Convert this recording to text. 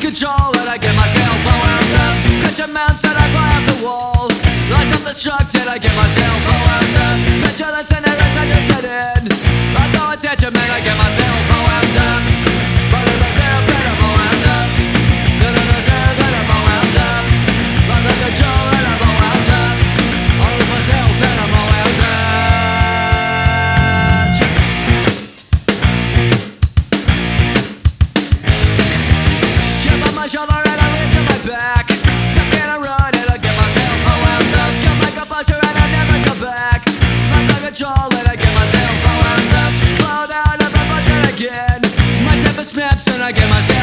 control and I get myself out of the Catch a mouse I fly the wall. Lights up the structure and I get myself out of the Petulance and errant I just set in. I throw a snaps and I get myself